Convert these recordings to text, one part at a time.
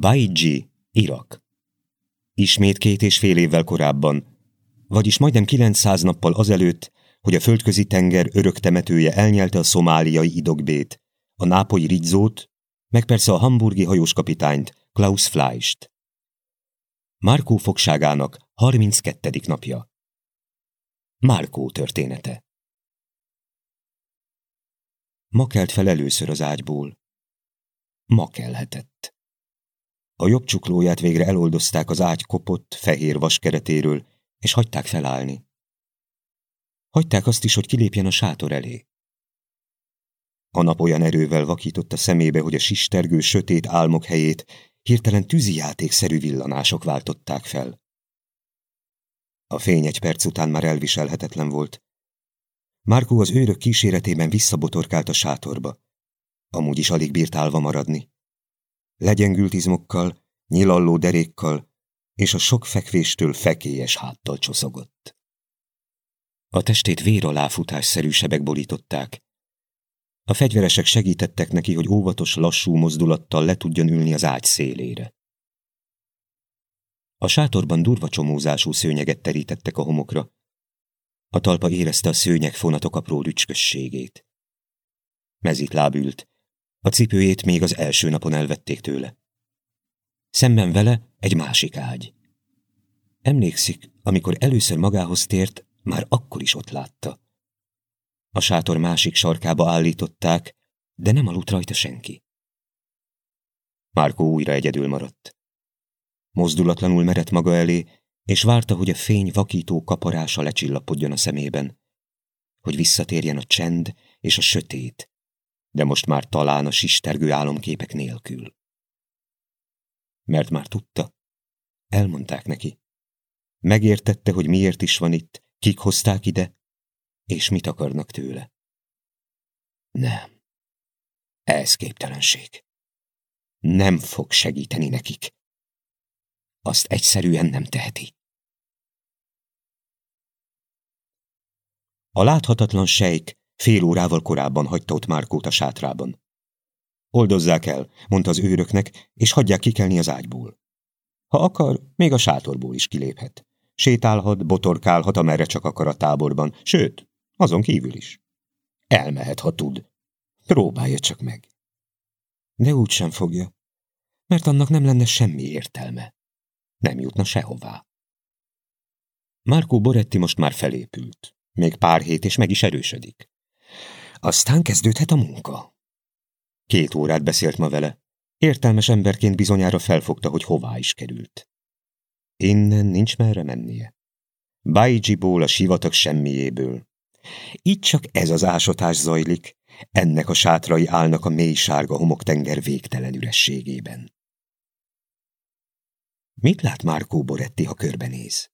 Baiji, Irak. Ismét két és fél évvel korábban, vagyis majdnem 900 nappal azelőtt, hogy a földközi tenger örök temetője elnyelte a szomáliai idogbét, a nápolyi Rizzót, meg persze a hamburgi hajóskapitányt, Klaus Fleischt. Márkó fogságának 32. napja. Márkó története. Ma kelt fel először az ágyból. Ma kelhetett. A jobb csuklóját végre eloldozták az ágy kopott, fehér vaskeretéről, és hagyták felállni. Hagyták azt is, hogy kilépjen a sátor elé. A nap olyan erővel vakította szemébe, hogy a sistergő sötét álmok helyét hirtelen tűzijátékszerű villanások váltották fel. A fény egy perc után már elviselhetetlen volt. Márkó az őrök kíséretében visszabotorkált a sátorba. Amúgy is alig bírt állva maradni. Legyengült izmokkal, nyilalló derékkal, és a sok fekvéstől fekélyes háttal csoszogott. A testét vér aláfutásszerű sebek borították. A fegyveresek segítettek neki, hogy óvatos, lassú mozdulattal le tudjon ülni az ágy szélére. A sátorban durva csomózású szőnyeget terítettek a homokra. A talpa érezte a szőnyeg fonatok apró rücskösségét. Mezit lábült. A cipőjét még az első napon elvették tőle. Szemben vele egy másik ágy. Emlékszik, amikor először magához tért, már akkor is ott látta. A sátor másik sarkába állították, de nem aludt rajta senki. Márkó újra egyedül maradt. Mozdulatlanul merett maga elé, és várta, hogy a fény vakító kaparása lecsillapodjon a szemében, hogy visszatérjen a csend és a sötét, de most már talán a sistergő álomképek nélkül. Mert már tudta, elmondták neki. Megértette, hogy miért is van itt, kik hozták ide, és mit akarnak tőle. Nem. Ez képtelenség. Nem fog segíteni nekik. Azt egyszerűen nem teheti. A láthatatlan sejk fél órával korábban hagyta ott Márkót a sátrában. Oldozzák el, mondta az őröknek, és hagyják kikelni az ágyból. Ha akar, még a sátorból is kiléphet. Sétálhat, botorkálhat, amerre csak akar a táborban, sőt, azon kívül is. Elmehet, ha tud. Próbálja csak meg. De úgy sem fogja, mert annak nem lenne semmi értelme. Nem jutna sehová. Marco Boretti most már felépült. Még pár hét, és meg is erősödik. Aztán kezdődhet a munka. Két órát beszélt ma vele. Értelmes emberként bizonyára felfogta, hogy hová is került. Innen nincs merre mennie. Baijiból a sivatag semmiéből. Így csak ez az ásatás zajlik, ennek a sátrai állnak a mély sárga homoktenger végtelen ürességében. Mit lát Márkó Boretti, ha körbenéz?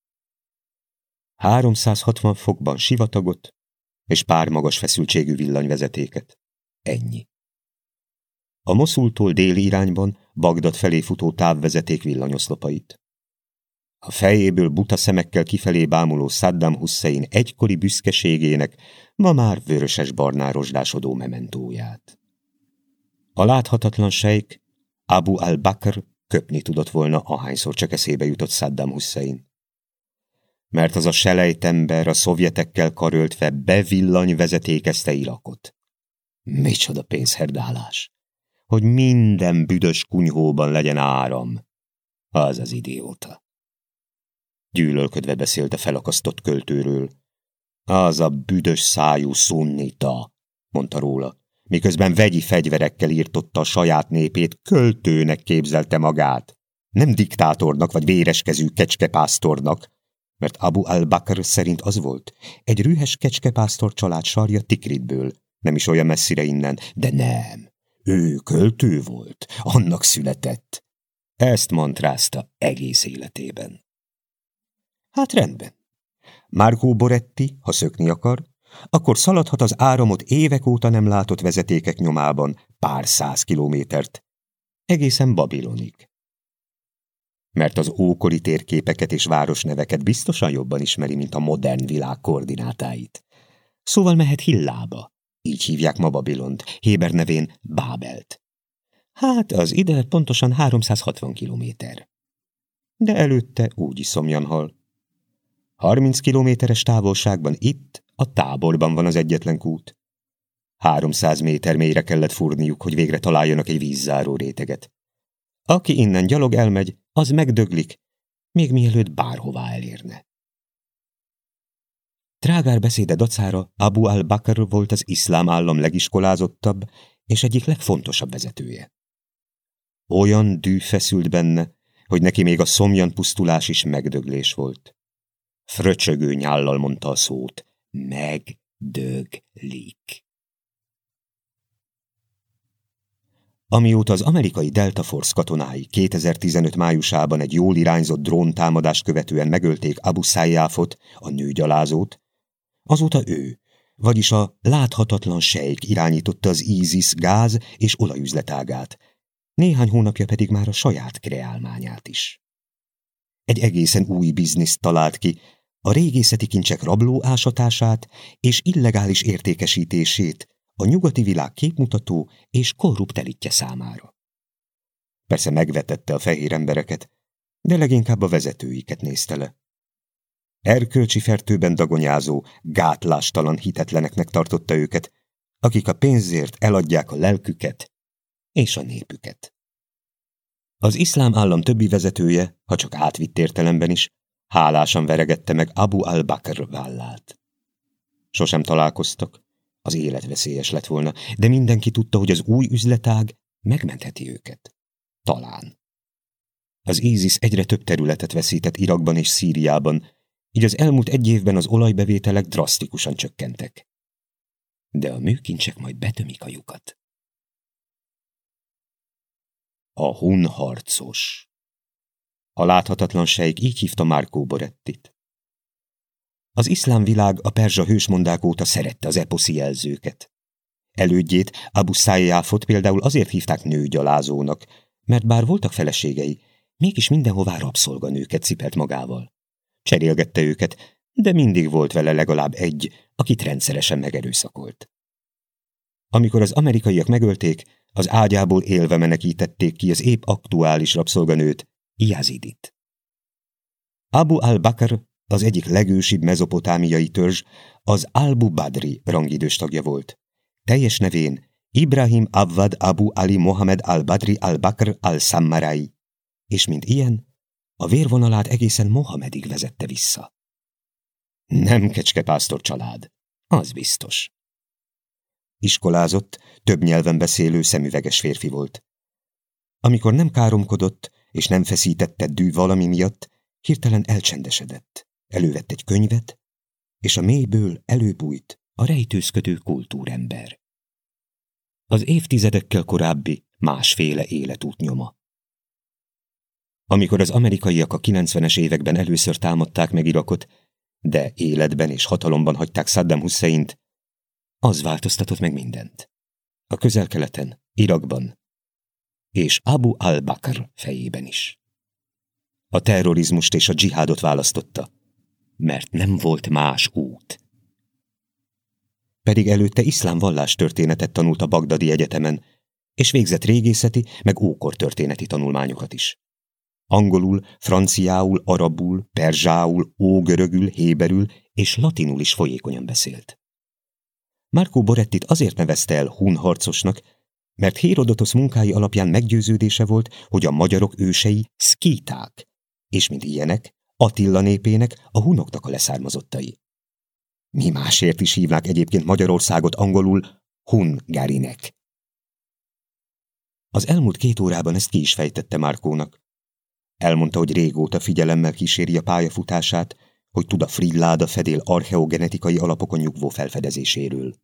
360 fokban sivatagot és pár magas feszültségű villanyvezetéket. Ennyi. A Moszultól déli irányban Bagdad felé futó távvezeték villanyoszlopait. A fejéből buta szemekkel kifelé bámuló Saddam Hussein egykori büszkeségének ma már vöröses barnárosdásodó mementóját. A láthatatlan sejk Abu al-Bakr köpni tudott volna, ahányszor csak eszébe jutott Saddam Hussein. Mert az a selejtember a szovjetekkel karöltve bevillany vezetékezte Irakot. Micsoda pénzherdálás! Hogy minden büdös kunyhóban legyen áram. Az az idióta. Gyűlölködve beszélt a felakasztott költőről. Az a büdös szájú szunnita, mondta róla, miközben vegyi fegyverekkel írtotta a saját népét, költőnek képzelte magát. Nem diktátornak vagy véreskezű kecskepásztornak, mert Abu al-Bakr szerint az volt, egy rühes kecskepásztor család sarja Tikritből, nem is olyan messzire innen, de nem. Ő költő volt, annak született. Ezt mantrázta egész életében. Hát rendben. Márkó Boretti, ha szökni akar, akkor szaladhat az áramot évek óta nem látott vezetékek nyomában pár száz kilométert, egészen Babilonig. Mert az ókori térképeket és városneveket biztosan jobban ismeri, mint a modern világ koordinátáit. Szóval mehet Hillába, így hívják ma Babilont, Héber nevén Bábelt. Hát az ide pontosan 360 kilométer. De előtte úgy is szomjan hal. 30 kilométeres távolságban itt, a táborban van az egyetlen kút. 300 méter mélyre kellett furniuk, hogy végre találjanak egy vízzáró réteget. Aki innen gyalog elmegy, az megdöglik, még mielőtt bárhová elérne. Trágár beszéde dacára Abu al-Bakr volt az iszlám állam legiskolázottabb és egyik legfontosabb vezetője. Olyan dű feszült benne, hogy neki még a szomjan pusztulás is megdöglés volt. Fröcsögő nyállal mondta a szót. Megdöglik. Amióta az amerikai Delta Force katonái 2015 májusában egy jól irányzott dróntámadást követően megölték Abu Sayyafot, a nőgyalázót, azóta ő, vagyis a láthatatlan sejk irányította az ISIS gáz és olajüzletágát, néhány hónapja pedig már a saját kreálmányát is. Egy egészen új bizniszt talált ki, a régészeti kincsek rabló ásatását és illegális értékesítését a nyugati világ képmutató és korrupt elitje számára. Persze megvetette a fehér embereket, de leginkább a vezetőiket nézte le. Erkölcsi fertőben dagonyázó, gátlástalan hitetleneknek tartotta őket, akik a pénzért eladják a lelküket és a népüket. Az iszlám állam többi vezetője, ha csak átvitt értelemben is, hálásan veregette meg Abu al-Bakr vállát. Sosem találkoztak, az élet veszélyes lett volna, de mindenki tudta, hogy az új üzletág megmentheti őket. Talán. Az ISIS egyre több területet veszített Irakban és Szíriában, így az elmúlt egy évben az olajbevételek drasztikusan csökkentek. De a műkincsek majd betömik a lyukat. A hun harcos. A láthatatlan sejk így hívta Márkó Borettit. Az iszlám világ a perzsa hősmondák óta szerette az eposzi jelzőket. Elődjét, Abu Sayyafot például azért hívták nőgyalázónak, mert bár voltak feleségei, mégis mindenhová rabszolganőket cipelt magával. Cserélgette őket, de mindig volt vele legalább egy, akit rendszeresen megerőszakolt. Amikor az amerikaiak megölték, az ágyából élve menekítették ki az épp aktuális rabszolganőt, Iazidit. Abu al-Bakr az egyik legősibb mezopotámiai törzs, az Albu Badri rangidős tagja volt. Teljes nevén Ibrahim Avvad Abu Ali Mohamed al-Badri al-Bakr al-Sammarai, és mint ilyen, a vérvonalát egészen Mohamedig vezette vissza. Nem kecskepásztor család, az biztos. Iskolázott, több nyelven beszélő szemüveges férfi volt. Amikor nem káromkodott, és nem feszítette dű valami miatt, hirtelen elcsendesedett. Elővett egy könyvet, és a mélyből előbújt a rejtőzködő kultúrember. Az évtizedekkel korábbi másféle életút nyoma. Amikor az amerikaiak a 90-es években először támadták meg Irakot, de életben és hatalomban hagyták Saddam Husseint, az változtatott meg mindent. A közel-keleten, Irakban és Abu al-Bakr fejében is. A terrorizmust és a dzsihádot választotta, mert nem volt más út. Pedig előtte iszlám vallás történetet tanult a Bagdadi Egyetemen, és végzett régészeti, meg ókor történeti tanulmányokat is. Angolul, franciául, arabul, perzsául, ógörögül, héberül és latinul is folyékonyan beszélt. Marco Borettit azért nevezte el hun mert Hérodotosz munkái alapján meggyőződése volt, hogy a magyarok ősei szkíták, és mint ilyenek, Attila népének, a hunoknak a leszármazottai. Mi másért is hívnák egyébként Magyarországot angolul Hungarinek. Az elmúlt két órában ezt ki is fejtette Márkónak. Elmondta, hogy régóta figyelemmel kíséri a pályafutását, hogy tud a Frilláda fedél archeogenetikai alapokon nyugvó felfedezéséről.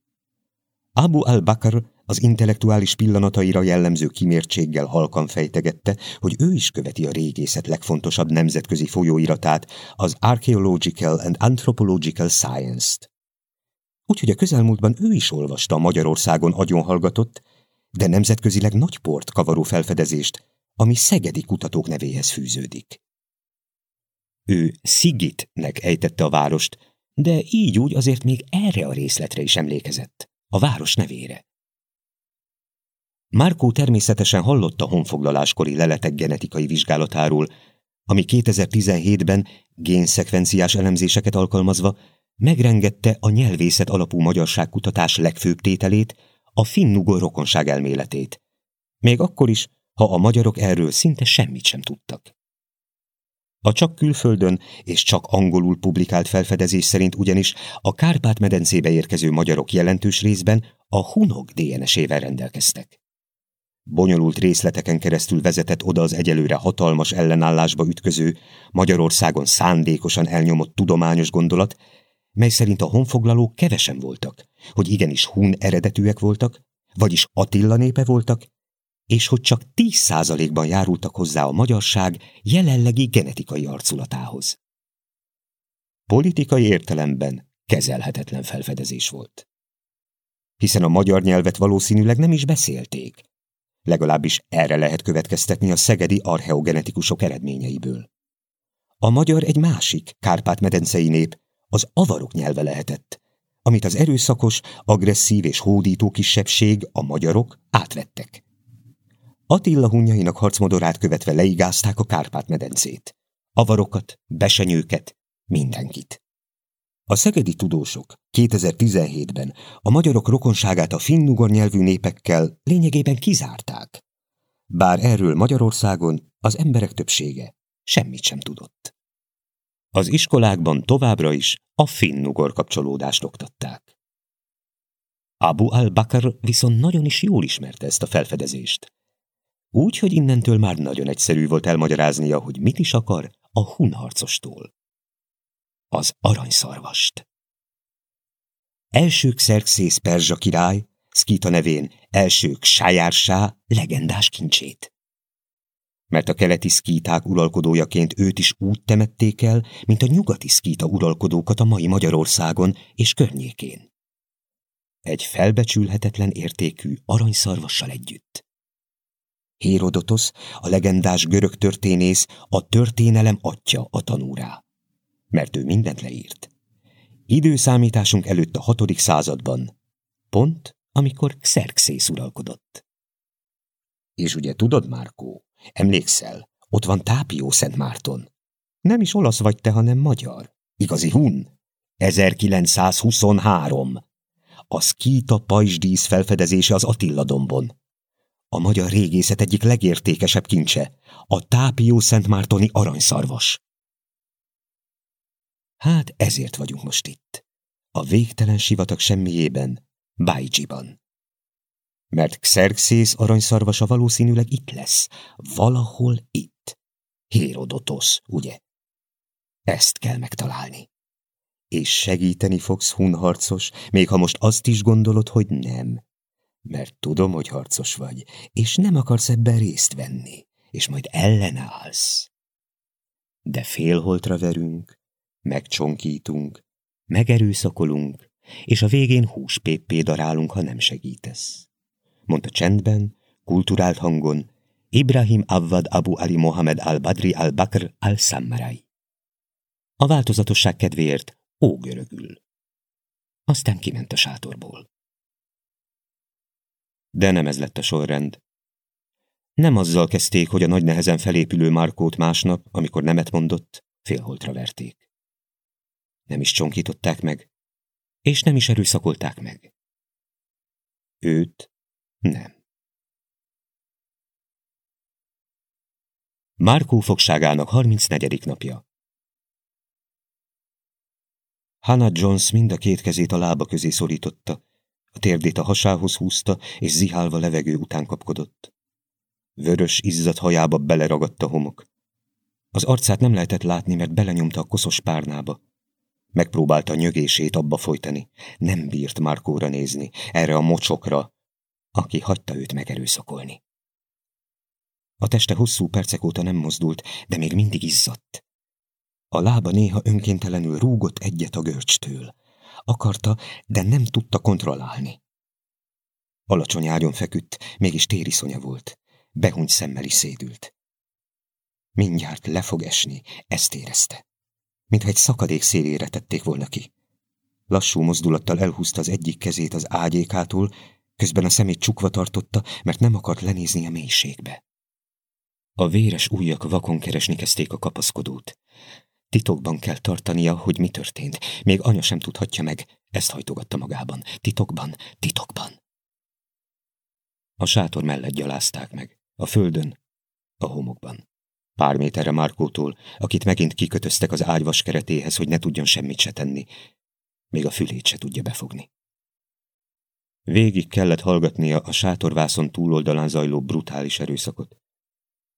Abu al-Bakr az intellektuális pillanataira jellemző kimértséggel halkan fejtegette, hogy ő is követi a régészet legfontosabb nemzetközi folyóiratát, az Archaeological and Anthropological Science-t. Úgyhogy a közelmúltban ő is olvasta a Magyarországon agyonhallgatott, de nemzetközileg nagy port kavaró felfedezést, ami szegedi kutatók nevéhez fűződik. Ő Szigitnek ejtette a várost, de így úgy azért még erre a részletre is emlékezett, a város nevére. Márkó természetesen hallott a honfoglaláskori leletek genetikai vizsgálatáról, ami 2017-ben génszekvenciás elemzéseket alkalmazva megrengette a nyelvészet alapú magyarságkutatás legfőbb tételét, a finnugor rokonság elméletét. Még akkor is, ha a magyarok erről szinte semmit sem tudtak. A csak külföldön és csak angolul publikált felfedezés szerint ugyanis a Kárpát-medencébe érkező magyarok jelentős részben a hunok DNS-ével rendelkeztek. Bonyolult részleteken keresztül vezetett oda az egyelőre hatalmas ellenállásba ütköző, Magyarországon szándékosan elnyomott tudományos gondolat, mely szerint a honfoglalók kevesen voltak, hogy igenis hun eredetűek voltak, vagyis Attila népe voltak, és hogy csak 10%-ban járultak hozzá a magyarság jelenlegi genetikai arculatához. Politikai értelemben kezelhetetlen felfedezés volt. Hiszen a magyar nyelvet valószínűleg nem is beszélték. Legalábbis erre lehet következtetni a szegedi archeogenetikusok eredményeiből. A magyar egy másik, Kárpát-medencei nép, az avarok nyelve lehetett, amit az erőszakos, agresszív és hódító kisebbség, a magyarok átvettek. Attila hunjainak harcmodorát követve leigázták a Kárpát-medencét. Avarokat, besenyőket, mindenkit. A szegedi tudósok 2017-ben a magyarok rokonságát a finnugor nyelvű népekkel lényegében kizárták. Bár erről Magyarországon az emberek többsége semmit sem tudott. Az iskolákban továbbra is a finnugor kapcsolódást oktatták. Abu al-Bakr viszont nagyon is jól ismerte ezt a felfedezést. Úgy, hogy innentől már nagyon egyszerű volt elmagyaráznia, hogy mit is akar a hunharcostól. Az aranyszarvast. Elsők Szerxész perzsa király, Szkíta nevén elsők Sájársá legendás kincsét. Mert a keleti szkíták uralkodójaként őt is úgy temették el, mint a nyugati szkíta uralkodókat a mai Magyarországon és környékén. Egy felbecsülhetetlen értékű aranyszarvassal együtt. Hérodotos, a legendás görög történész, a történelem atya a tanúrá. Mert ő mindent leírt. Időszámításunk előtt a hatodik században, pont amikor Xerxész uralkodott. És ugye tudod, Márkó, emlékszel, ott van Tápió Szent Márton. Nem is olasz vagy te, hanem magyar. Igazi hun. 1923. A szkíta pajzsdísz felfedezése az Attila dombon. A magyar régészet egyik legértékesebb kincse, a Tápió Szentmártoni aranyszarvas. Hát ezért vagyunk most itt. A végtelen sivatag semmiében, Bájcsiban. Mert Xerxész aranyszarvasa valószínűleg itt lesz, valahol itt. Hérodotos, ugye? Ezt kell megtalálni. És segíteni fogsz, hunharcos, még ha most azt is gondolod, hogy nem mert tudom, hogy harcos vagy, és nem akarsz ebben részt venni, és majd ellenállsz. De félholtra verünk, megcsonkítunk, megerőszakolunk, és a végén húspéppé darálunk, ha nem segítesz. Mondta csendben, kulturált hangon, Ibrahim Avvad Abu Ali Mohamed al-Badri al-Bakr al-Sammarai. A változatosság kedvéért ógörögül. Aztán kiment a sátorból. De nem ez lett a sorrend. Nem azzal kezdték, hogy a nagy nehezen felépülő Markót másnap, amikor nemet mondott, félholtra verték. Nem is csonkították meg, és nem is erőszakolták meg. Őt nem. Márkó fogságának 34. napja. Hannah Jones mind a két kezét a lába közé szorította, a térdét a hasához húzta, és zihálva levegő után kapkodott. Vörös, izzadt hajába beleragadt a homok. Az arcát nem lehetett látni, mert belenyomta a koszos párnába. Megpróbálta a nyögését abba folytani. Nem bírt Márkóra nézni, erre a mocsokra, aki hagyta őt megerőszakolni. A teste hosszú percek óta nem mozdult, de még mindig izzadt. A lába néha önkéntelenül rúgott egyet a görcstől. Akarta, de nem tudta kontrollálni. Alacsony ágyon feküdt, mégis tériszonya volt. Behunyt szemmel is szédült. Mindjárt le fog esni, ezt érezte. Mintha egy szakadék szélére tették volna ki. Lassú mozdulattal elhúzta az egyik kezét az ágyékától, Közben a szemét csukva tartotta, mert nem akart lenézni a mélységbe. A véres ujjak vakon keresni kezdték a kapaszkodót. Titokban kell tartania, hogy mi történt. Még anya sem tudhatja meg, ezt hajtogatta magában. Titokban, titokban. A sátor mellett gyalázták meg. A földön, a homokban. Pár méterre Márkótól, akit megint kikötöztek az ágyvas keretéhez, hogy ne tudjon semmit se tenni. Még a fülét se tudja befogni. Végig kellett hallgatnia a sátorvászon túloldalán zajló brutális erőszakot.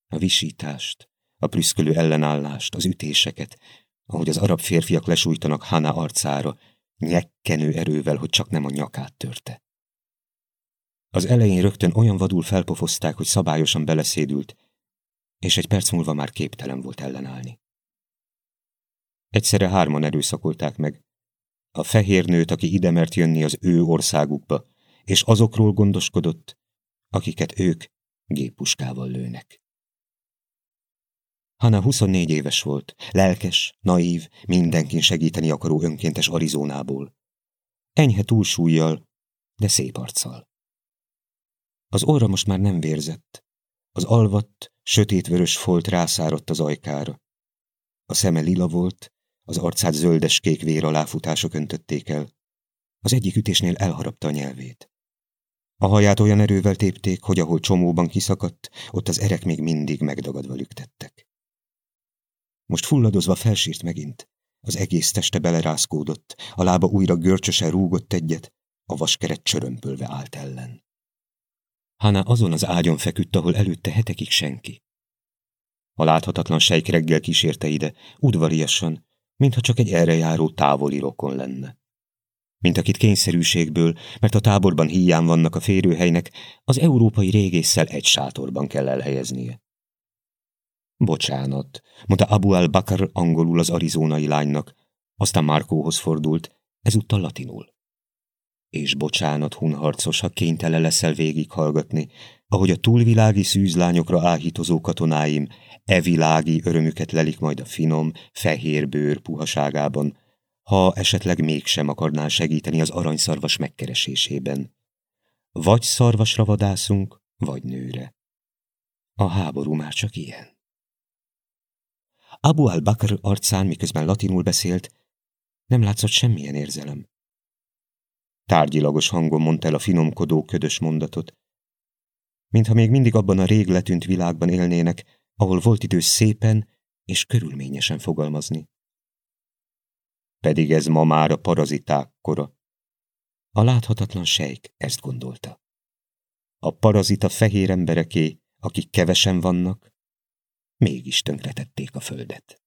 A visítást, a prüszkölő ellenállást, az ütéseket, ahogy az arab férfiak lesújtanak Hana arcára, nyekkenő erővel, hogy csak nem a nyakát törte. Az elején rögtön olyan vadul felpofozták, hogy szabályosan beleszédült, és egy perc múlva már képtelen volt ellenállni. Egyszerre hárman erőszakolták meg. A fehér nőt, aki ide mert jönni az ő országukba, és azokról gondoskodott, akiket ők géppuskával lőnek. Hanna 24 éves volt, lelkes, naív, mindenkin segíteni akaró önkéntes Arizónából. Enyhe túlsúlyjal, de szép arccal. Az orra most már nem vérzett. Az alvatt, sötétvörös folt rászárott az ajkára. A szeme lila volt, az arcát zöldes-kék vér aláfutások öntötték el. Az egyik ütésnél elharapta a nyelvét. A haját olyan erővel tépték, hogy ahol csomóban kiszakadt, ott az erek még mindig megdagadva lüktettek. Most fulladozva felsírt megint. Az egész teste belerázkódott, a lába újra görcsösen rúgott egyet, a vaskeret csörömpölve állt ellen. Hana azon az ágyon feküdt, ahol előtte hetekig senki. A láthatatlan sejk reggel kísérte ide, udvariasan, mintha csak egy erre járó távoli rokon lenne. Mint akit kényszerűségből, mert a táborban hiány vannak a férőhelynek, az európai régésszel egy sátorban kell elhelyeznie. Bocsánat, mondta Abu al-Bakr angolul az arizónai lánynak, aztán Márkóhoz fordult, ezúttal latinul. És bocsánat, hunharcos, ha kénytelen leszel végighallgatni, ahogy a túlvilági szűzlányokra áhítozó katonáim evilági örömüket lelik majd a finom, fehér bőr puhaságában, ha esetleg mégsem akarnál segíteni az aranyszarvas megkeresésében. Vagy szarvasra vadászunk, vagy nőre. A háború már csak ilyen. Abu al-Bakr arcán, miközben latinul beszélt, nem látszott semmilyen érzelem. Tárgyilagos hangon mondta el a finomkodó, ködös mondatot. Mintha még mindig abban a rég letűnt világban élnének, ahol volt idő szépen és körülményesen fogalmazni. Pedig ez ma már a paraziták kora. A láthatatlan sejk ezt gondolta. A parazita fehér embereké, akik kevesen vannak, mégis tönkretették a földet.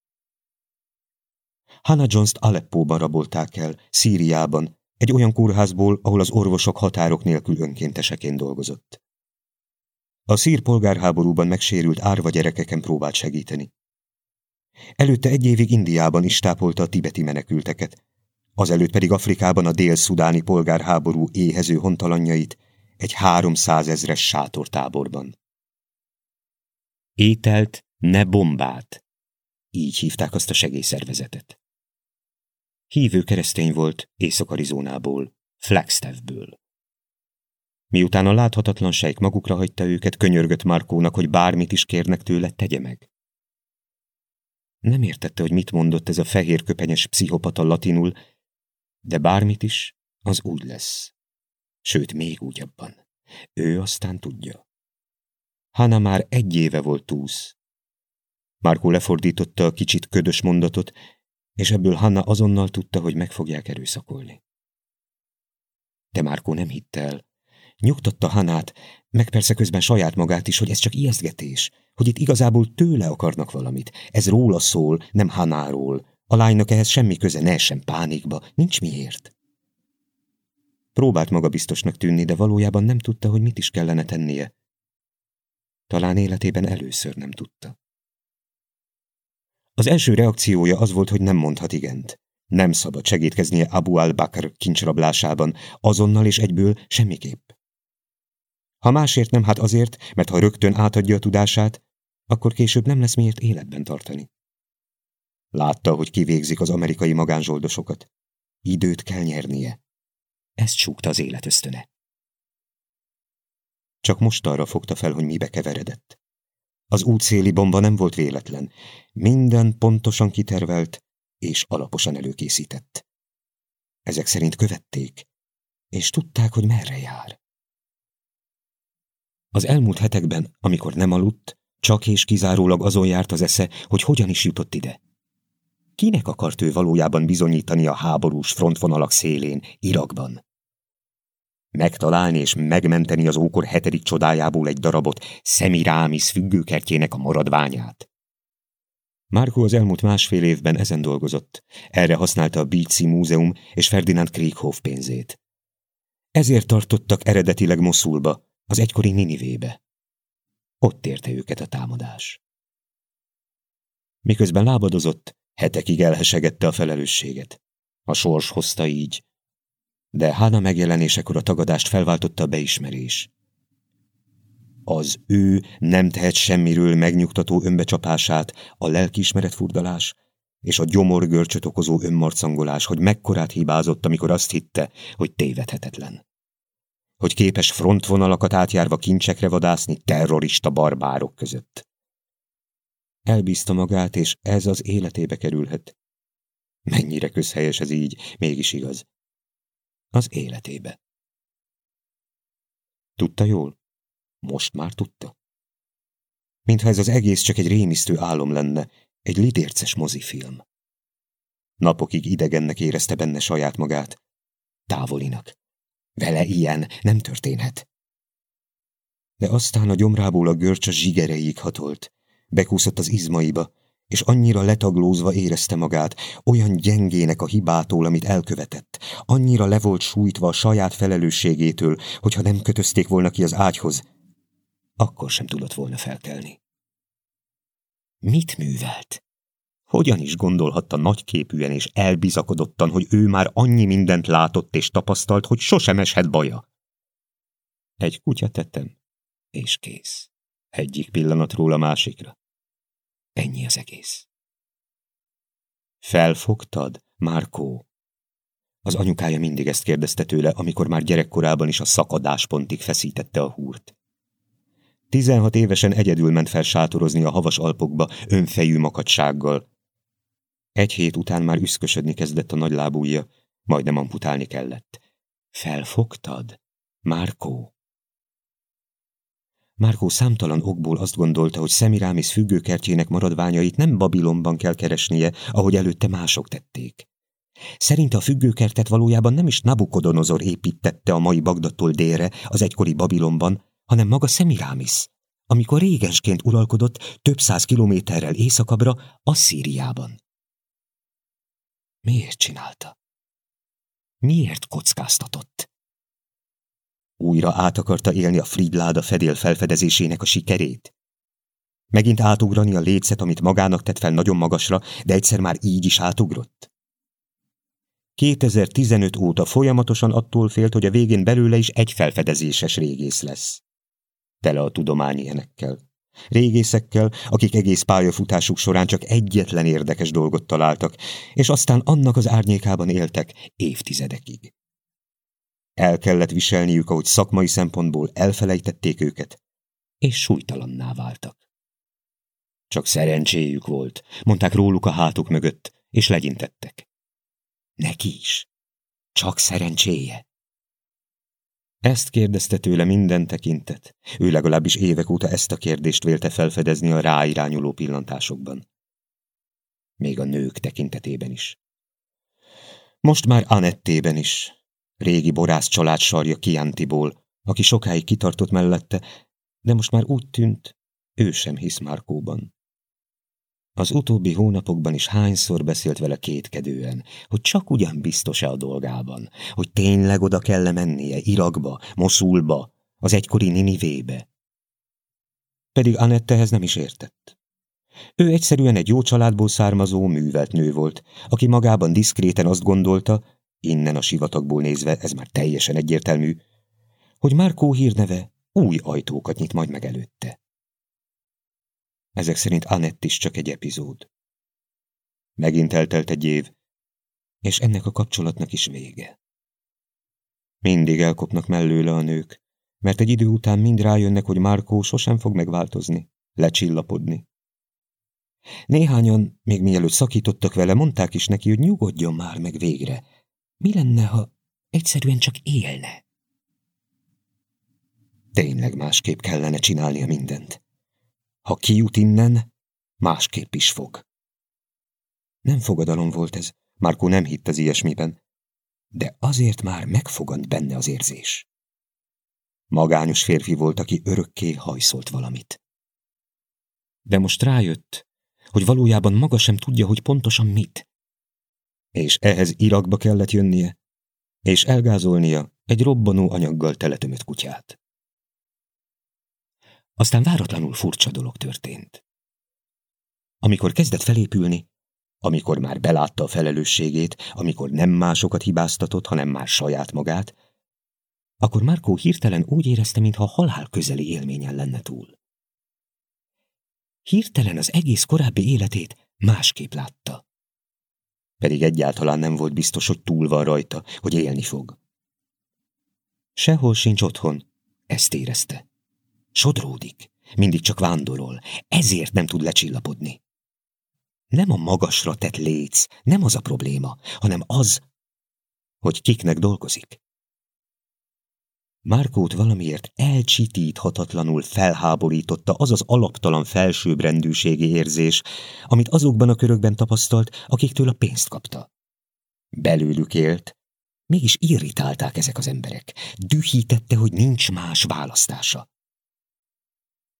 Hannah Jones-t Aleppóban rabolták el, Szíriában, egy olyan kórházból, ahol az orvosok határok nélkül önkénteseként dolgozott. A szír polgárháborúban megsérült árva gyerekeken próbált segíteni. Előtte egy évig Indiában is tápolta a tibeti menekülteket, azelőtt pedig Afrikában a dél-szudáni polgárháború éhező hontalanjait egy háromszázezres sátortáborban. Ételt ne bombát. Így hívták azt a segélyszervezetet. Hívő keresztény volt Észak-Arizónából, Flagstaffből. Miután a láthatatlan sejk magukra hagyta őket, könyörgött Markónak, hogy bármit is kérnek tőle, tegye meg. Nem értette, hogy mit mondott ez a fehér köpenyes pszichopata latinul, de bármit is, az úgy lesz. Sőt, még úgyabban. Ő aztán tudja. Hanna már egy éve volt túsz, Márkó lefordította a kicsit ködös mondatot, és ebből Hanna azonnal tudta, hogy meg fogják erőszakolni. De Márkó nem hitt el. Nyugtatta Hanát, meg persze közben saját magát is, hogy ez csak ijesztgetés, hogy itt igazából tőle akarnak valamit. Ez róla szól, nem Hanáról. A lánynak ehhez semmi köze, ne sem pánikba, nincs miért. Próbált maga biztosnak tűnni, de valójában nem tudta, hogy mit is kellene tennie. Talán életében először nem tudta. Az első reakciója az volt, hogy nem mondhat igent. Nem szabad segítkeznie Abu al-Bakr kincsrablásában, azonnal és egyből semmiképp. Ha másért nem, hát azért, mert ha rögtön átadja a tudását, akkor később nem lesz miért életben tartani. Látta, hogy kivégzik az amerikai magánzsoldosokat. Időt kell nyernie. Ezt súgta az élet ösztöne. Csak most arra fogta fel, hogy mibe keveredett. Az útszéli bomba nem volt véletlen. Minden pontosan kitervelt és alaposan előkészített. Ezek szerint követték, és tudták, hogy merre jár. Az elmúlt hetekben, amikor nem aludt, csak és kizárólag azon járt az esze, hogy hogyan is jutott ide. Kinek akart ő valójában bizonyítani a háborús frontvonalak szélén, Irakban? Megtalálni és megmenteni az ókor hetedik csodájából egy darabot, Szemirámis függőkertjének a maradványát. Márkó az elmúlt másfél évben ezen dolgozott. Erre használta a Beatsy Múzeum és Ferdinand Krieghoff pénzét. Ezért tartottak eredetileg Moszulba, az egykori Ninivébe. Ott érte őket a támadás. Miközben lábadozott, hetekig elhesegette a felelősséget. A sors hozta így. De Hána megjelenésekor a tagadást felváltotta a beismerés. Az ő nem tehet semmiről megnyugtató önbecsapását, a lelkiismeret furdalás, és a gyomorgörcsöt okozó önmarcangolás, hogy mekkorát hibázott, amikor azt hitte, hogy tévedhetetlen hogy képes frontvonalakat átjárva kincsekre vadászni terrorista barbárok között. Elbízta magát, és ez az életébe kerülhet. Mennyire közhelyes ez így, mégis igaz. Az életébe. Tudta jól? Most már tudta? Mintha ez az egész csak egy rémisztő álom lenne, egy lidérces mozifilm. Napokig idegennek érezte benne saját magát, távolinak. Vele ilyen nem történhet. De aztán a gyomrából a görcs a zsigereig hatolt. Bekúszott az izmaiba, és annyira letaglózva érezte magát, olyan gyengének a hibától, amit elkövetett, annyira le volt sújtva a saját felelősségétől, hogyha nem kötözték volna ki az ágyhoz, akkor sem tudott volna felkelni. Mit művelt? Hogyan is gondolhatta nagyképűen és elbizakodottan, hogy ő már annyi mindent látott és tapasztalt, hogy sosem eshet baja? Egy kutya tettem, és kész. Egyik pillanatról a másikra. Ennyi az egész. Felfogtad, Márkó? Az anyukája mindig ezt kérdezte tőle, amikor már gyerekkorában is a szakadáspontig feszítette a húrt. Tizenhat évesen egyedül ment fel sátorozni a havas alpokba önfejű makadsággal, egy hét után már üszkösödni kezdett a nagy lábúja, majdnem amputálni kellett. Felfogtad? Márkó? Márkó számtalan okból azt gondolta, hogy Szemirámis függőkertjének maradványait nem Babilonban kell keresnie, ahogy előtte mások tették. Szerinte a függőkertet valójában nem is Nabukodonozor építette a mai Bagdattól délre, az egykori Babilonban, hanem maga Szemirámis, amikor régensként uralkodott több száz kilométerrel északabbra, Asszíriában. Miért csinálta? Miért kockáztatott? Újra át akarta élni a Fridláda fedél felfedezésének a sikerét? Megint átugrani a lécet, amit magának tett fel nagyon magasra, de egyszer már így is átugrott? 2015 óta folyamatosan attól félt, hogy a végén belőle is egy felfedezéses régész lesz. Tele a tudomány ilyenekkel. Régészekkel, akik egész pályafutásuk során csak egyetlen érdekes dolgot találtak, és aztán annak az árnyékában éltek évtizedekig. El kellett viselniük, ahogy szakmai szempontból elfelejtették őket, és súlytalanná váltak. Csak szerencséjük volt, mondták róluk a hátuk mögött, és legyintettek. Neki is. Csak szerencséje. Ezt kérdezte tőle minden tekintet. Ő legalábbis évek óta ezt a kérdést vélte felfedezni a ráirányuló pillantásokban. Még a nők tekintetében is. Most már Anettében is. Régi borász család sarja Kiantiból, aki sokáig kitartott mellette, de most már úgy tűnt, ő sem hisz Márkóban. Az utóbbi hónapokban is hányszor beszélt vele kétkedően, hogy csak ugyan biztos-e a dolgában, hogy tényleg oda kell -e mennie Irakba, Moszulba, az egykori Ninivébe. Pedig Annette ehhez nem is értett. Ő egyszerűen egy jó családból származó, művelt nő volt, aki magában diszkréten azt gondolta, innen a sivatagból nézve ez már teljesen egyértelmű, hogy Márkó hírneve új ajtókat nyit majd meg előtte. Ezek szerint Annett is csak egy epizód. Megint eltelt egy év, és ennek a kapcsolatnak is vége. Mindig elkopnak mellőle a nők, mert egy idő után mind rájönnek, hogy Márkó sosem fog megváltozni, lecsillapodni. Néhányan, még mielőtt szakítottak vele, mondták is neki, hogy nyugodjon már meg végre. Mi lenne, ha egyszerűen csak élne? Tényleg másképp kellene csinálnia mindent. Ha kijut innen, másképp is fog. Nem fogadalom volt ez, Márkó nem hitt az ilyesmiben, de azért már megfogant benne az érzés. Magányos férfi volt, aki örökké hajszolt valamit. De most rájött, hogy valójában maga sem tudja, hogy pontosan mit. És ehhez Irakba kellett jönnie, és elgázolnia egy robbanó anyaggal teletömött kutyát. Aztán váratlanul furcsa dolog történt. Amikor kezdett felépülni, amikor már belátta a felelősségét, amikor nem másokat hibáztatott, hanem már saját magát, akkor Márkó hirtelen úgy érezte, mintha halál közeli élményen lenne túl. Hirtelen az egész korábbi életét másképp látta. Pedig egyáltalán nem volt biztos, hogy túl van rajta, hogy élni fog. Sehol sincs otthon, ezt érezte. Sodródik, mindig csak vándorol, ezért nem tud lecsillapodni. Nem a magasra tett léc, nem az a probléma, hanem az, hogy kiknek dolgozik. Márkót valamiért elcsitíthatatlanul felháborította az az alaptalan felsőbbrendűségi érzés, amit azokban a körökben tapasztalt, akiktől a pénzt kapta. Belőlük élt, mégis irritálták ezek az emberek. Dühítette, hogy nincs más választása.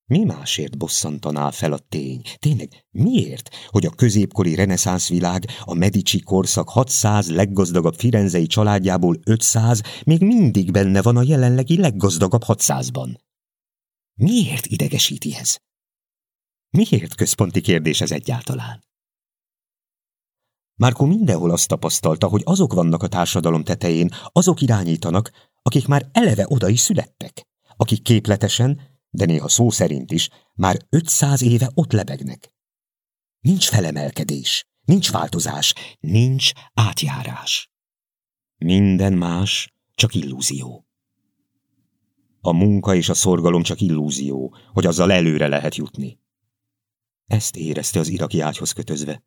Mi másért bosszantaná fel a tény? Tényleg, miért, hogy a középkori reneszánsz világ, a Medici korszak 600 leggazdagabb firenzei családjából 500 még mindig benne van a jelenlegi leggazdagabb 600-ban? Miért idegesíti ez? Miért központi kérdés ez egyáltalán? Márko mindenhol azt tapasztalta, hogy azok vannak a társadalom tetején, azok irányítanak, akik már eleve oda is születtek, akik képletesen, de néha szó szerint is, már 500 éve ott lebegnek. Nincs felemelkedés, nincs változás, nincs átjárás. Minden más, csak illúzió. A munka és a szorgalom csak illúzió, hogy azzal előre lehet jutni. Ezt érezte az iraki ágyhoz kötözve.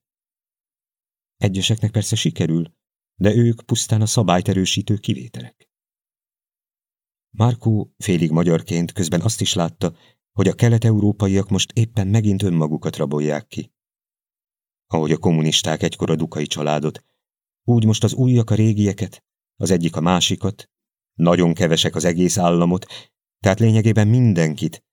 Egyeseknek persze sikerül, de ők pusztán a szabályt erősítő kivételek. Márkó félig magyarként közben azt is látta, hogy a kelet-európaiak most éppen megint önmagukat rabolják ki. Ahogy a kommunisták egykor a dukai családot, úgy most az újak a régieket, az egyik a másikat, nagyon kevesek az egész államot, tehát lényegében mindenkit,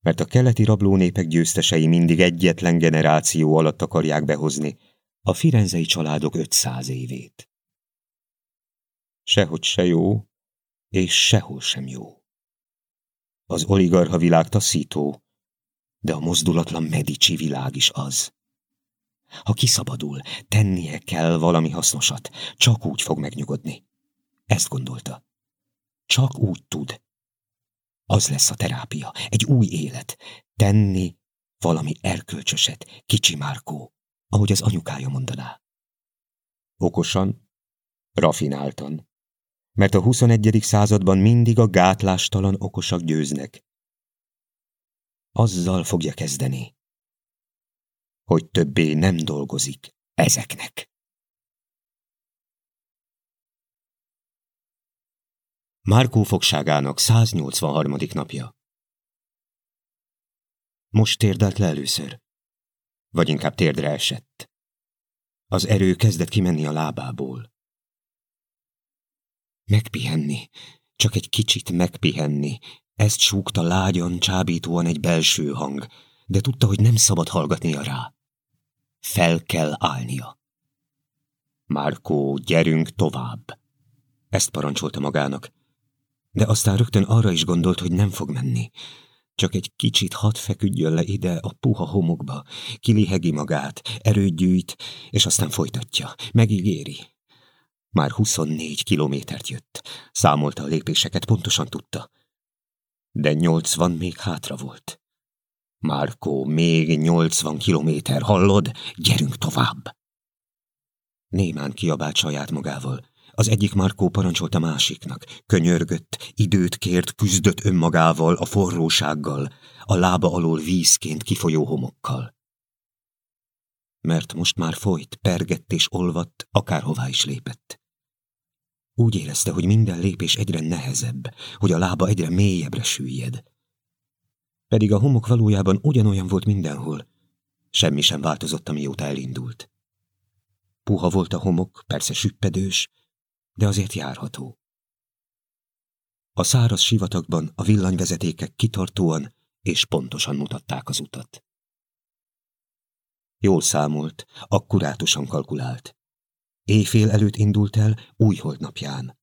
mert a keleti rablónépek győztesei mindig egyetlen generáció alatt akarják behozni a firenzei családok 500 évét. Sehogy se jó, és sehol sem jó. Az oligarha világ taszító, de a mozdulatlan Medici világ is az. Ha kiszabadul, tennie kell valami hasznosat, csak úgy fog megnyugodni. Ezt gondolta. Csak úgy tud. Az lesz a terápia, egy új élet. Tenni valami erkölcsöset, kicsi Márkó, ahogy az anyukája mondaná. Okosan, rafináltan, mert a 21. században mindig a gátlástalan okosak győznek. Azzal fogja kezdeni, hogy többé nem dolgozik ezeknek. Márkó fogságának 183. napja. Most térdelt le először. Vagy inkább térdre esett. Az erő kezdett kimenni a lábából. Megpihenni, csak egy kicsit megpihenni. Ezt súgta lágyan, csábítóan egy belső hang, de tudta, hogy nem szabad hallgatnia rá. Fel kell állnia. Márkó, gyerünk tovább. Ezt parancsolta magának. De aztán rögtön arra is gondolt, hogy nem fog menni. Csak egy kicsit hadd feküdjön le ide a puha homokba, kilihegi magát, erőt gyűjt, és aztán folytatja. Megígéri. Már 24 kilométert jött. Számolta a lépéseket, pontosan tudta. De 80 még hátra volt. Márkó, még 80 kilométer, hallod? Gyerünk tovább! Némán kiabált saját magával. Az egyik Markó parancsolt a másiknak, könyörgött, időt kért, küzdött önmagával, a forrósággal, a lába alól vízként kifolyó homokkal. Mert most már folyt, pergett és olvadt, akárhová is lépett. Úgy érezte, hogy minden lépés egyre nehezebb, hogy a lába egyre mélyebbre süllyed. Pedig a homok valójában ugyanolyan volt mindenhol. Semmi sem változott, amióta elindult. Puha volt a homok, persze süppedős, de azért járható. A száraz sivatagban a villanyvezetékek kitartóan és pontosan mutatták az utat. Jól számolt, akkurátusan kalkulált. Éjfél előtt indult el új holdnapján.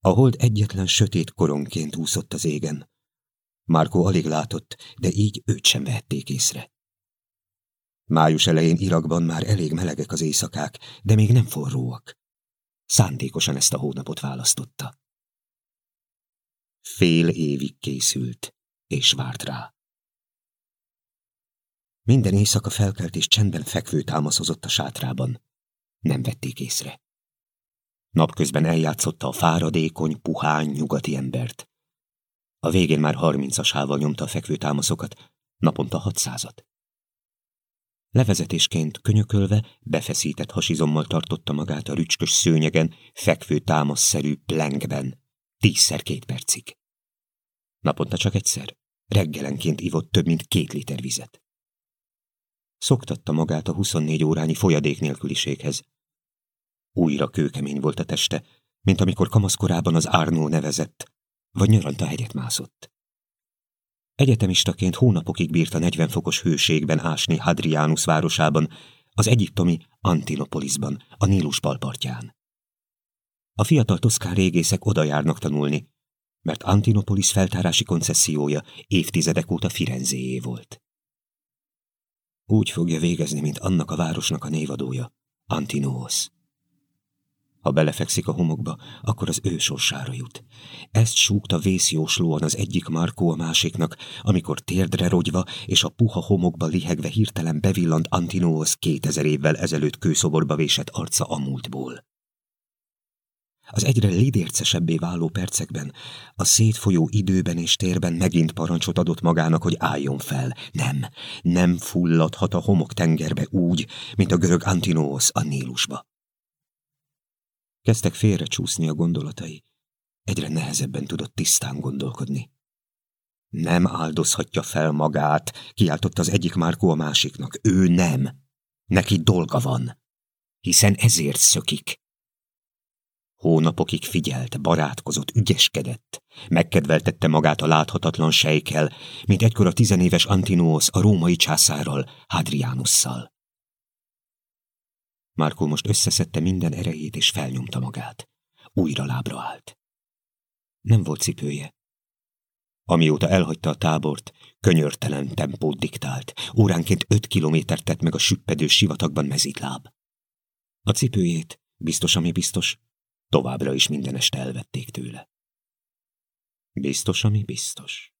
A hold egyetlen sötét koronként úszott az égen. Márkó alig látott, de így őt sem vehették észre. Május elején Irakban már elég melegek az éjszakák, de még nem forróak. Szándékosan ezt a hónapot választotta. Fél évig készült, és várt rá. Minden éjszaka felkelt és csendben fekvő támaszozott a sátrában. Nem vették észre. Napközben eljátszotta a fáradékony, puhány, nyugati embert. A végén már harmincasával nyomta a fekvő támaszokat, naponta hatszázat. Levezetésként könyökölve, befeszített hasizommal tartotta magát a rücskös szőnyegen, fekvő támaszszerű plengben, tízszer két percig. Naponta csak egyszer, reggelenként ivott több mint két liter vizet. Szoktatta magát a 24 órányi folyadék nélküliséghez. Újra kőkemény volt a teste, mint amikor kamaszkorában az Árnó nevezett, vagy nyaranta hegyet mászott. Egyetemistaként hónapokig bírt a 40 fokos hőségben ásni Hadrianus városában, az egyiptomi Antinopolisban, a Nílus balpartján. A fiatal toszkán régészek oda járnak tanulni, mert Antinopolis feltárási koncessziója évtizedek óta Firenzéjé volt. Úgy fogja végezni, mint annak a városnak a névadója, Antinóos. Ha belefekszik a homokba, akkor az ő sorsára jut. Ezt súgta vészjóslóan az egyik Markó a másiknak, amikor térdre rogyva és a puha homokba lihegve hirtelen bevillant Antinóhoz kétezer évvel ezelőtt kőszoborba vésett arca a múltból. Az egyre lidércesebbé váló percekben, a szétfolyó időben és térben megint parancsot adott magának, hogy álljon fel. Nem, nem fulladhat a homok tengerbe úgy, mint a görög Antinóos a Nílusba. Kezdtek félrecsúszni a gondolatai. Egyre nehezebben tudott tisztán gondolkodni. Nem áldozhatja fel magát, kiáltott az egyik Márkó a másiknak. Ő nem. Neki dolga van. Hiszen ezért szökik. Hónapokig figyelt, barátkozott, ügyeskedett. Megkedveltette magát a láthatatlan sejkel, mint egykor a tizenéves Antinóos a római császárral, Hadrianusszal. Márkó most összeszedte minden erejét és felnyomta magát. Újra lábra állt. Nem volt cipője. Amióta elhagyta a tábort, könyörtelen tempót diktált. Óránként öt kilométert tett meg a süppedő sivatagban mezítláb. A cipőjét, biztos, ami biztos, továbbra is minden este elvették tőle. Biztos, ami biztos.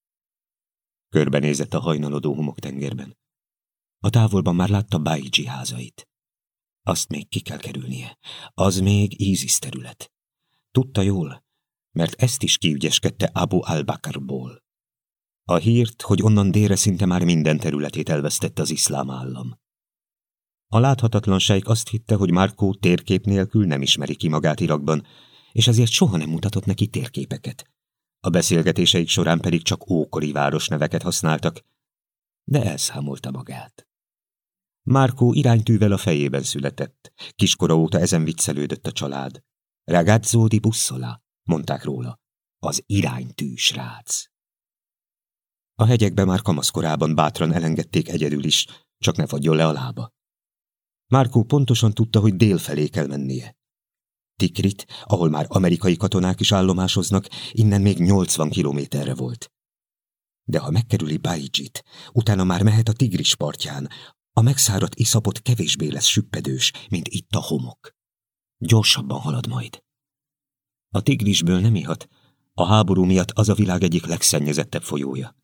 Körbenézett a hajnalodó homoktengerben. A távolban már látta Baiji házait. Azt még ki kell kerülnie. Az még ízis terület. Tudta jól, mert ezt is kiügyeskedte Abu al-Bakarból. A hírt, hogy onnan délre szinte már minden területét elvesztette az iszlám állam. A láthatatlan sejk azt hitte, hogy Márkó térkép nélkül nem ismeri ki magát Irakban, és ezért soha nem mutatott neki térképeket. A beszélgetéseik során pedig csak ókori városneveket használtak, de elszámolta magát. Márkó iránytűvel a fejében született. Kiskora óta ezen viccelődött a család. Ragazzo di bussola, mondták róla. Az iránytű srác. A hegyekbe már kamaszkorában bátran elengedték egyedül is, csak ne fagyjon le a lába. Márkó pontosan tudta, hogy dél felé kell mennie. Tikrit, ahol már amerikai katonák is állomásoznak, innen még 80 kilométerre volt. De ha megkerüli Baijit, utána már mehet a Tigris partján, a megszáradt iszapot kevésbé lesz süppedős, mint itt a homok. Gyorsabban halad majd. A tigrisből nem ihat, a háború miatt az a világ egyik legszennyezettebb folyója.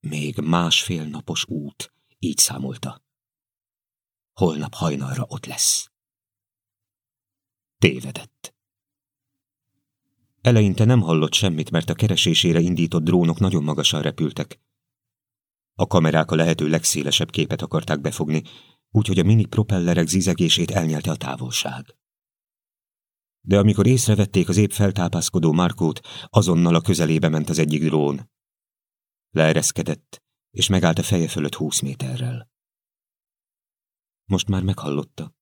Még másfél napos út, így számolta. Holnap hajnalra ott lesz. Tévedett. Eleinte nem hallott semmit, mert a keresésére indított drónok nagyon magasan repültek. A kamerák a lehető legszélesebb képet akarták befogni, úgyhogy a mini propellerek zizegését elnyelte a távolság. De amikor észrevették az épp feltápászkodó Markót, azonnal a közelébe ment az egyik drón. Leereszkedett, és megállt a feje fölött húsz méterrel. Most már meghallotta.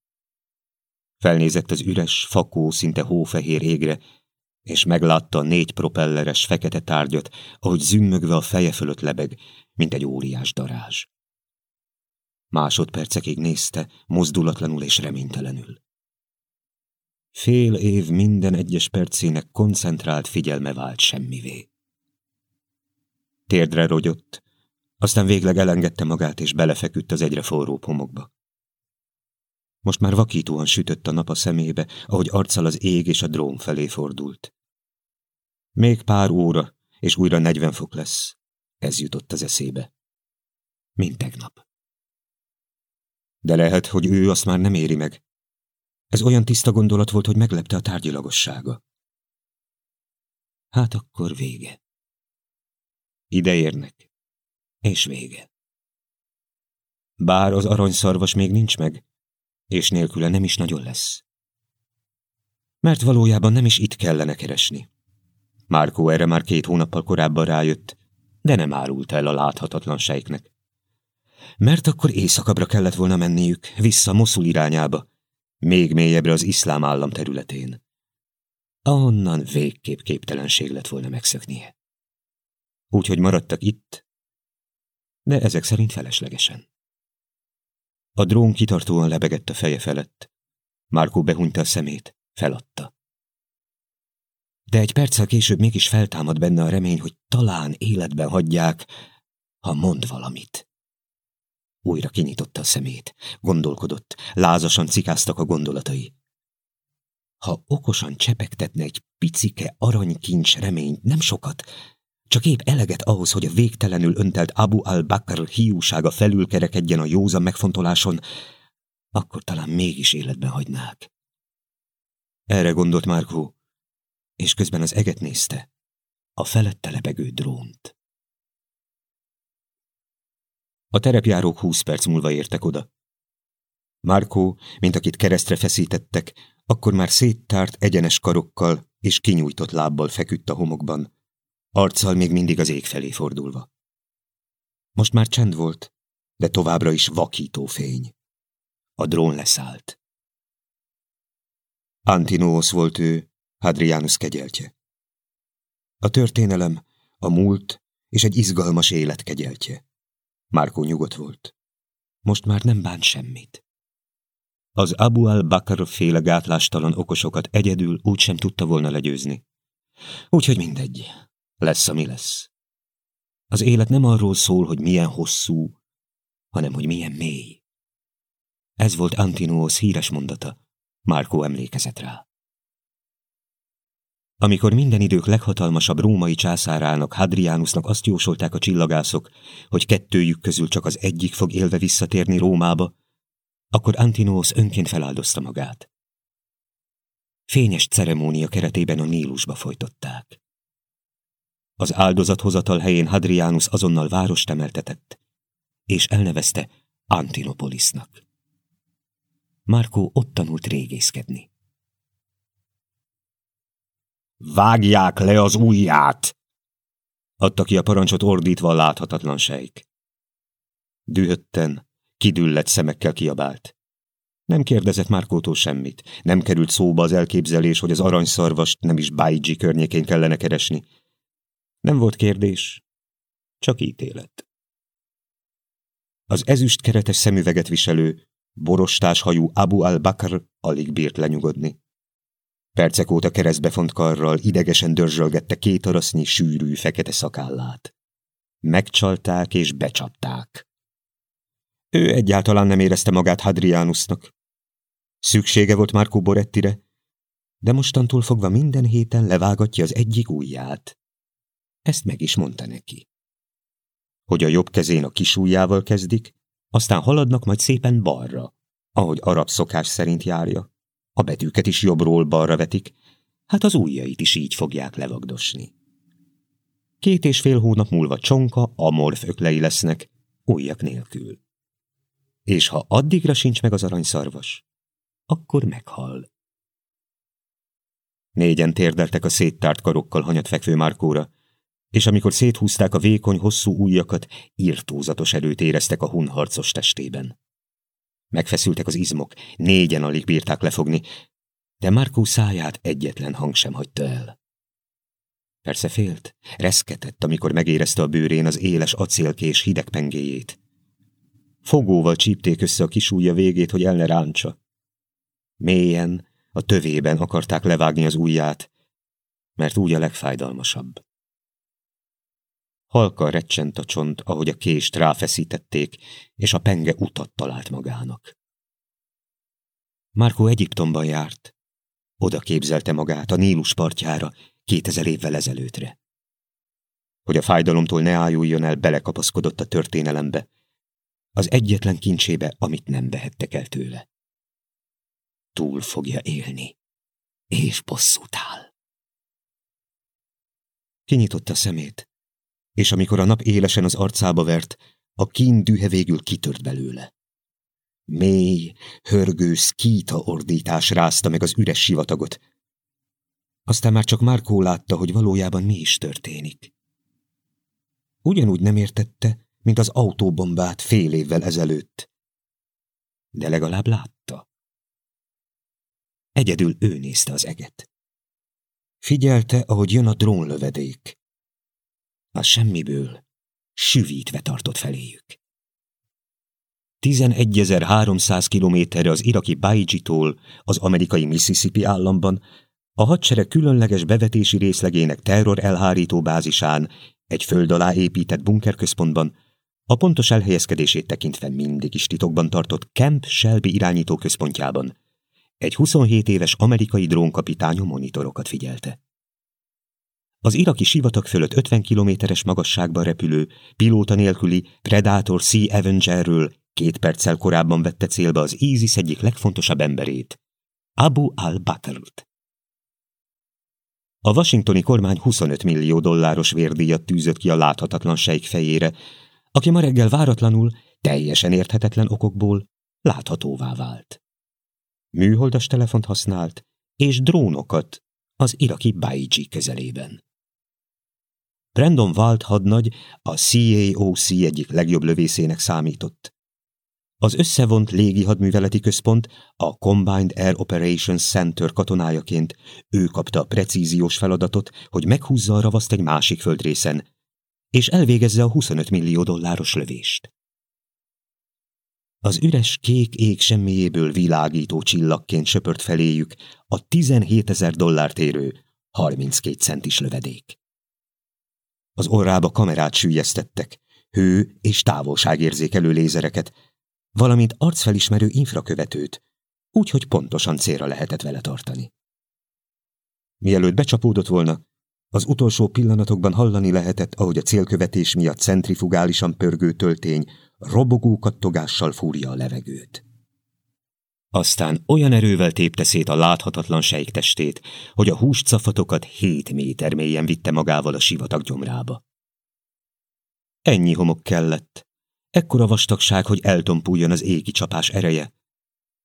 Felnézett az üres, fakó, szinte hófehér égre, és meglátta a négy propelleres fekete tárgyat, ahogy zümmögve a feje fölött lebeg, mint egy óriás darázs. Másodpercekig nézte, mozdulatlanul és reménytelenül. Fél év minden egyes percének koncentrált figyelme vált semmivé. Térdre rogyott, aztán végleg elengedte magát és belefeküdt az egyre forró homokba. Most már vakítóan sütött a nap a szemébe, ahogy arccal az ég és a drón felé fordult. Még pár óra, és újra negyven fok lesz. Ez jutott az eszébe. Mint tegnap. De lehet, hogy ő azt már nem éri meg. Ez olyan tiszta gondolat volt, hogy meglepte a tárgyilagossága. Hát akkor vége. Ide érnek. És vége. Bár az aranyszarvas még nincs meg, és nélküle nem is nagyon lesz. Mert valójában nem is itt kellene keresni. Márkó erre már két hónappal korábban rájött, de nem árult el a láthatatlan sejknek. Mert akkor éjszakabbra kellett volna menniük, vissza Moszul irányába, még mélyebbre az iszlám állam területén. Ahonnan végképp képtelenség lett volna megszöknie. Úgyhogy maradtak itt, de ezek szerint feleslegesen. A drón kitartóan lebegett a feje felett. Márkó behunyta a szemét, feladta. De egy perccel később mégis feltámad benne a remény, hogy talán életben hagyják, ha mond valamit. Újra kinyitotta a szemét, gondolkodott, lázasan cikáztak a gondolatai. Ha okosan csepegtetne egy picike aranykincs reményt, nem sokat, csak épp eleget ahhoz, hogy a végtelenül öntelt Abu al-Bakr hiúsága felülkerekedjen a józan megfontoláson, akkor talán mégis életben hagynák. Erre gondolt Márkó, és közben az eget nézte, a felette lebegő drónt. A terepjárók húsz perc múlva értek oda. Márkó, mint akit keresztre feszítettek, akkor már széttárt egyenes karokkal és kinyújtott lábbal feküdt a homokban, arccal még mindig az ég felé fordulva. Most már csend volt, de továbbra is vakító fény. A drón leszállt. Antinóosz volt ő, Hadrianus kegyeltje. A történelem, a múlt és egy izgalmas élet kegyeltje. Márkó nyugodt volt. Most már nem bánt semmit. Az Abu al-Bakr féle gátlástalan okosokat egyedül úgy sem tudta volna legyőzni. Úgyhogy mindegy, lesz, ami lesz. Az élet nem arról szól, hogy milyen hosszú, hanem hogy milyen mély. Ez volt Antinuos híres mondata, Márkó emlékezett rá. Amikor minden idők leghatalmasabb római császárának, Hadrianusnak azt jósolták a csillagászok, hogy kettőjük közül csak az egyik fog élve visszatérni Rómába, akkor Antinous önként feláldozta magát. Fényes ceremónia keretében a Nílusba folytották. Az áldozathozatal helyén Hadrianus azonnal várost emeltetett, és elnevezte Antinopolisnak. Márkó ott tanult régészkedni. Vágják le az ujját! Adta ki a parancsot ordítva a láthatatlan sejk. Dühötten, kidüllett szemekkel kiabált. Nem kérdezett Márkótól semmit, nem került szóba az elképzelés, hogy az aranyszarvast nem is Baiji környékén kellene keresni. Nem volt kérdés, csak ítélet. Az ezüst keretes szemüveget viselő, borostás hajú Abu al-Bakr alig bírt lenyugodni. Percek óta keresztbefont karral idegesen dörzsölgette két arasznyi sűrű fekete szakállát. Megcsalták és becsapták. Ő egyáltalán nem érezte magát Hadrianusnak. Szüksége volt Marco Borettire, de mostantól fogva minden héten levágatja az egyik ujját. Ezt meg is mondta neki. Hogy a jobb kezén a kis ujjával kezdik, aztán haladnak majd szépen balra, ahogy arab szokás szerint járja A betűket is jobbról balra vetik, hát az ujjait is így fogják levagdosni. Két és fél hónap múlva csonka, amorf öklei lesznek, ujjak nélkül. És ha addigra sincs meg az aranyszarvas, akkor meghal. Négyen térdeltek a széttárt karokkal hanyatfekvő Márkóra, és amikor széthúzták a vékony, hosszú ujjakat, írtózatos erőt éreztek a hun harcos testében. Megfeszültek az izmok, négyen alig bírták lefogni, de Márkó száját egyetlen hang sem hagyta el. Persze félt, reszketett, amikor megérezte a bőrén az éles acélkés hideg pengéjét. Fogóval csípték össze a kis ujja végét, hogy el ne ráncsa. Mélyen, a tövében akarták levágni az ujját, mert úgy a legfájdalmasabb. Halka recsent a csont, ahogy a kést ráfeszítették, és a penge utat talált magának. Márkó Egyiptomban járt. Oda képzelte magát a Nílus partjára kétezer évvel ezelőttre. Hogy a fájdalomtól ne ájuljon el, belekapaszkodott a történelembe, az egyetlen kincsébe, amit nem vehettek el tőle. Túl fogja élni, és bosszút áll. Kinyitotta szemét, és amikor a nap élesen az arcába vert, a kín dühe végül kitört belőle. Mély, hörgő szkíta ordítás rázta meg az üres sivatagot. Aztán már csak Márkó látta, hogy valójában mi is történik. Ugyanúgy nem értette, mint az autóbombát fél évvel ezelőtt. De legalább látta. Egyedül ő nézte az eget. Figyelte, ahogy jön a drónlövedék. A semmiből süvítve tartott feléjük. 11.300 kilométerre az iraki Baiji-tól az amerikai Mississippi államban a hadsereg különleges bevetési részlegének terror elhárító bázisán, egy föld alá épített bunkerközpontban, a pontos elhelyezkedését tekintve mindig is titokban tartott Camp Shelby irányító központjában, egy 27 éves amerikai drónkapitány monitorokat figyelte. Az iraki sivatag fölött 50 kilométeres magasságban repülő, pilóta nélküli Predator Sea Avengerről két perccel korábban vette célba az ISIS egyik legfontosabb emberét, Abu al-Bakrt. A washingtoni kormány 25 millió dolláros vérdíjat tűzött ki a láthatatlan sejk fejére, aki ma reggel váratlanul, teljesen érthetetlen okokból láthatóvá vált. Műholdas telefont használt, és drónokat az iraki Baiji közelében. Brandon Walt hadnagy a CAOC egyik legjobb lövészének számított. Az összevont légi hadműveleti központ, a Combined Air Operations Center katonájaként ő kapta a precíziós feladatot, hogy meghúzza a ravaszt egy másik földrészen, és elvégezze a 25 millió dolláros lövést. Az üres kék ég semmiéből világító csillagként söpört feléjük a 17 ezer dollárt érő 32 centis lövedék. Az orrába kamerát sűjesztettek, hő és távolságérzékelő lézereket, valamint arcfelismerő infrakövetőt, úgyhogy pontosan célra lehetett vele tartani. Mielőtt becsapódott volna, az utolsó pillanatokban hallani lehetett, ahogy a célkövetés miatt centrifugálisan pörgő töltény robogó kattogással fúrja a levegőt. Aztán olyan erővel tépte szét a láthatatlan sejktestét, hogy a húscafatokat hét méter mélyen vitte magával a sivatag gyomrába. Ennyi homok kellett, ekkora vastagság, hogy eltompuljon az égi csapás ereje,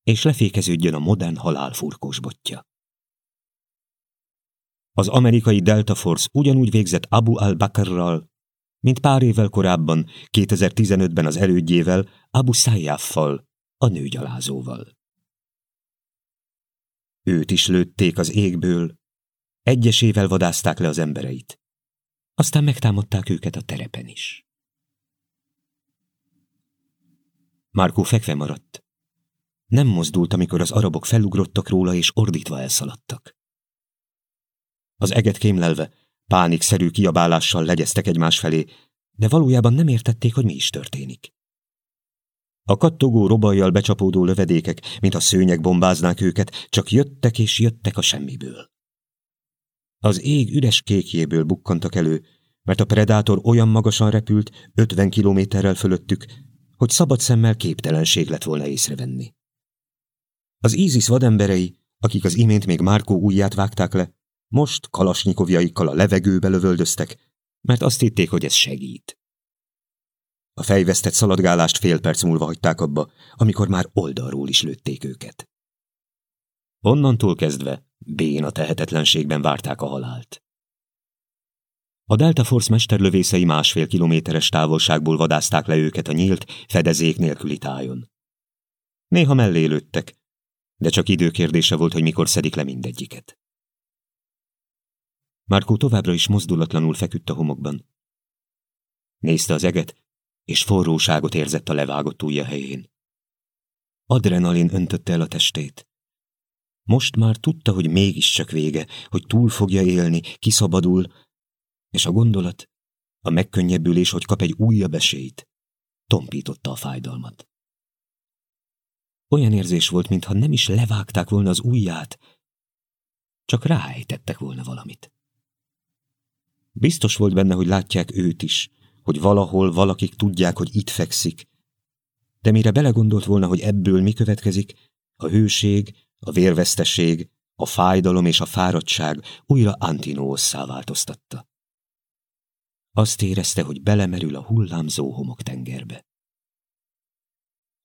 és lefékeződjön a modern halál botja. Az amerikai Delta Force ugyanúgy végzett Abu al-Bakrral, mint pár évvel korábban, 2015-ben az elődjével, Abu Sayyaffal, a nőgyalázóval. Őt is lőtték az égből, egyesével vadázták le az embereit. Aztán megtámadták őket a terepen is. Márkó fekve maradt. Nem mozdult, amikor az arabok felugrottak róla és ordítva elszaladtak. Az eget kémlelve, pánikszerű kiabálással legyeztek egymás felé, de valójában nem értették, hogy mi is történik. A kattogó robajjal becsapódó lövedékek, mint a szőnyek bombáznák őket, csak jöttek és jöttek a semmiből. Az ég üres kékjéből bukkantak elő, mert a predátor olyan magasan repült, 50 kilométerrel fölöttük, hogy szabad szemmel képtelenség lett volna észrevenni. Az ISIS vademberei akik az imént még Márkó ujját vágták le, most kalasnyikovjaikkal a levegőbe lövöldöztek, mert azt hitték, hogy ez segít. A fejvesztett szaladgálást fél perc múlva hagyták abba, amikor már oldalról is lőtték őket. Onnantól kezdve béna tehetetlenségben várták a halált. A Delta Force mesterlövészei másfél kilométeres távolságból vadázták le őket a nyílt, fedezék nélküli tájon. Néha mellé lőttek, de csak időkérdése volt, hogy mikor szedik le mindegyiket. Márkó továbbra is mozdulatlanul feküdt a homokban. Nézte az eget, és forróságot érzett a levágott ujja helyén. Adrenalin öntötte el a testét. Most már tudta, hogy mégiscsak vége, hogy túl fogja élni, kiszabadul, és a gondolat, a megkönnyebbülés, hogy kap egy újabb esélyt, tompította a fájdalmat. Olyan érzés volt, mintha nem is levágták volna az ujját, csak ráejtettek volna valamit. Biztos volt benne, hogy látják őt is, hogy valahol valakik tudják, hogy itt fekszik. De mire belegondolt volna, hogy ebből mi következik, a hőség, a vérveszteség, a fájdalom és a fáradtság újra Antinóosszá változtatta. Azt érezte, hogy belemerül a hullámzó homoktengerbe.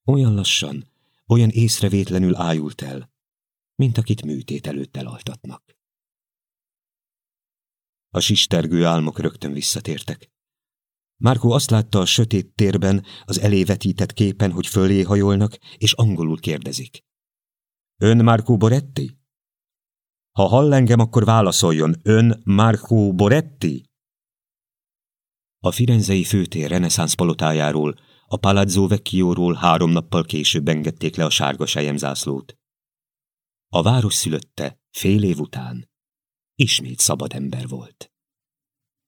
Olyan lassan, olyan észrevétlenül ájult el, mint akit műtét előtt elaltatnak. A sistergő álmok rögtön visszatértek. Márkó azt látta a sötét térben, az elévetített képen, hogy fölé hajolnak, és angolul kérdezik. Ön Márkó Boretti? Ha hall engem, akkor válaszoljon. Ön Márkó Boretti? A Firenzei főtér reneszánsz palotájáról, a Palazzo Vecchióról három nappal később engedték le a sárga sejemzászlót. A város szülötte fél év után ismét szabad ember volt.